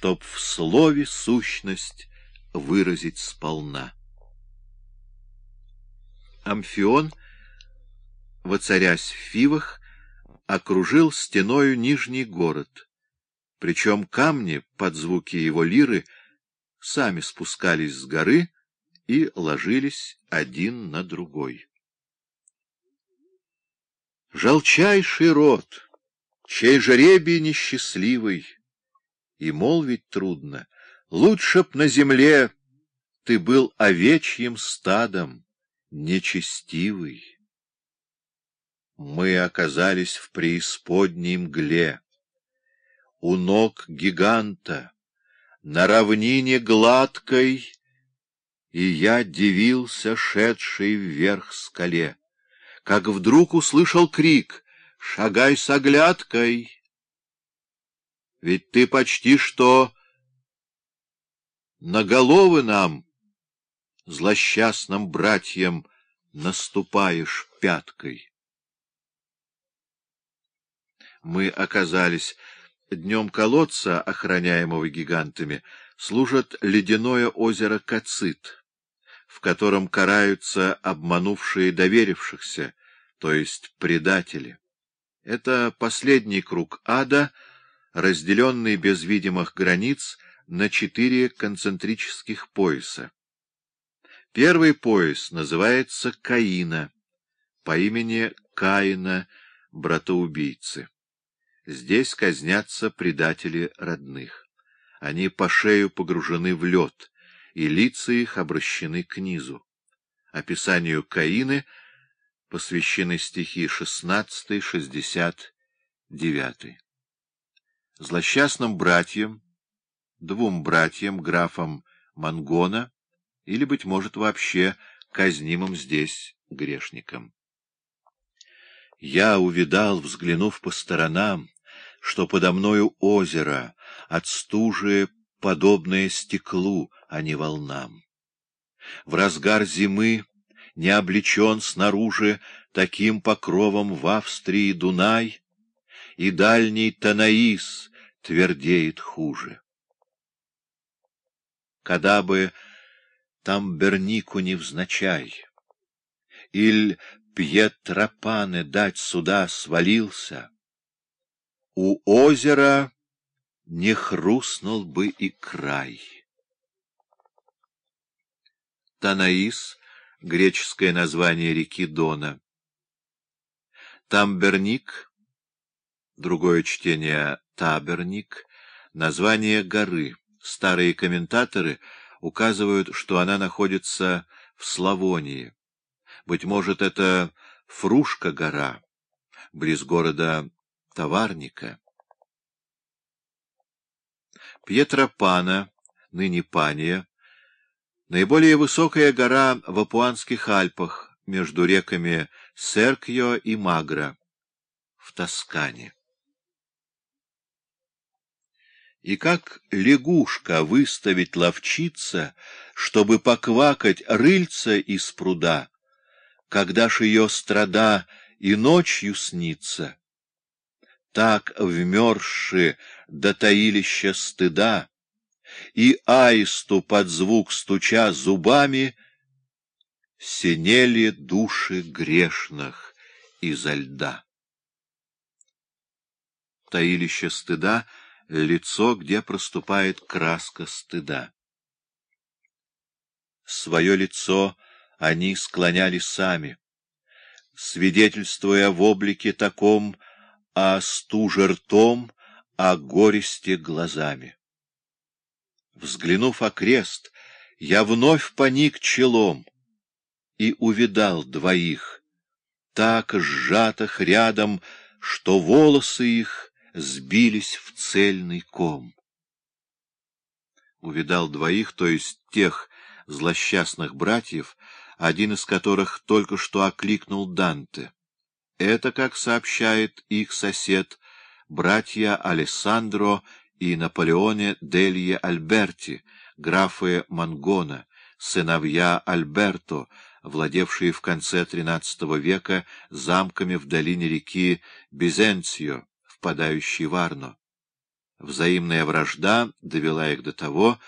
чтоб в слове сущность выразить сполна. Амфион, воцарясь в Фивах, окружил стеною Нижний город, причем камни под звуки его лиры сами спускались с горы и ложились один на другой. Жалчайший род, чей жребий несчастливый, и молвить трудно, лучше б на земле ты был овечьим стадом, нечестивый. Мы оказались в преисподней мгле, у ног гиганта, на равнине гладкой, и я дивился, шедший вверх скале, как вдруг услышал крик «Шагай с оглядкой!» Ведь ты почти что на головы нам, злосчастным братьям, наступаешь пяткой. Мы оказались днем колодца, охраняемого гигантами, служит ледяное озеро Кацит, в котором караются обманувшие доверившихся, то есть предатели. Это последний круг ада, разделенный без видимых границ на четыре концентрических пояса. Первый пояс называется Каина, по имени Каина, братоубийцы. Здесь казнятся предатели родных. Они по шею погружены в лед, и лица их обращены к низу. Описанию Каины посвящены стихи 16-69. Злосчастным братьям, двум братьям, графам Мангона, или, быть может, вообще казнимым здесь грешникам. Я увидал, взглянув по сторонам, что подо мною озеро, от стужи подобное стеклу, а не волнам. В разгар зимы не облечен снаружи таким покровом в Австрии Дунай, и дальний Танаис твердеет хуже. Когда бы там Бернику невзначай, иль Пьетропане дать сюда свалился, у озера не хрустнул бы и край. Танаис — греческое название реки Дона. Тамберник, другое чтение Таберник, название горы. Старые комментаторы указывают, что она находится в Славонии. Быть может, это Фрушка-гора, близ города Товарника. Пьетропана, ныне Пания, наиболее высокая гора в Апуанских Альпах, между реками Серкьо и Магра, в Тоскане. И как лягушка выставить ловчиться, чтобы поквакать рыльца из пруда, когда ж ее страда и ночью снится, так вмерзши до таилища стыда, и аисту под звук стуча зубами, синели души грешных изо льда. Таилище стыда — лицо, где проступает краска стыда. Свое лицо они склоняли сами, свидетельствуя в облике таком о стуже ртом, о горести глазами. Взглянув окрест, я вновь поник челом и увидал двоих, так сжатых рядом, что волосы их сбились в цельный ком. Увидал двоих, то есть тех злосчастных братьев, один из которых только что окликнул Данте. Это, как сообщает их сосед, братья Алессандро и Наполеоне Делье Альберти, графы Мангона, сыновья Альберто, владевшие в конце XIII века замками в долине реки Бизенцио, впадающей в Арно. Взаимная вражда довела их до того,